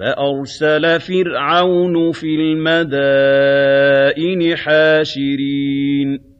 فَأَرْسَلَ فِرْعَوْنُ فِي الْمَدَائِنِ حَاشِرِينَ